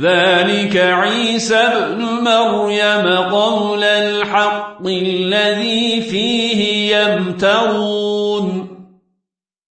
ذلك عيسى ابن مريم قول الحق الذي فيه يمترون.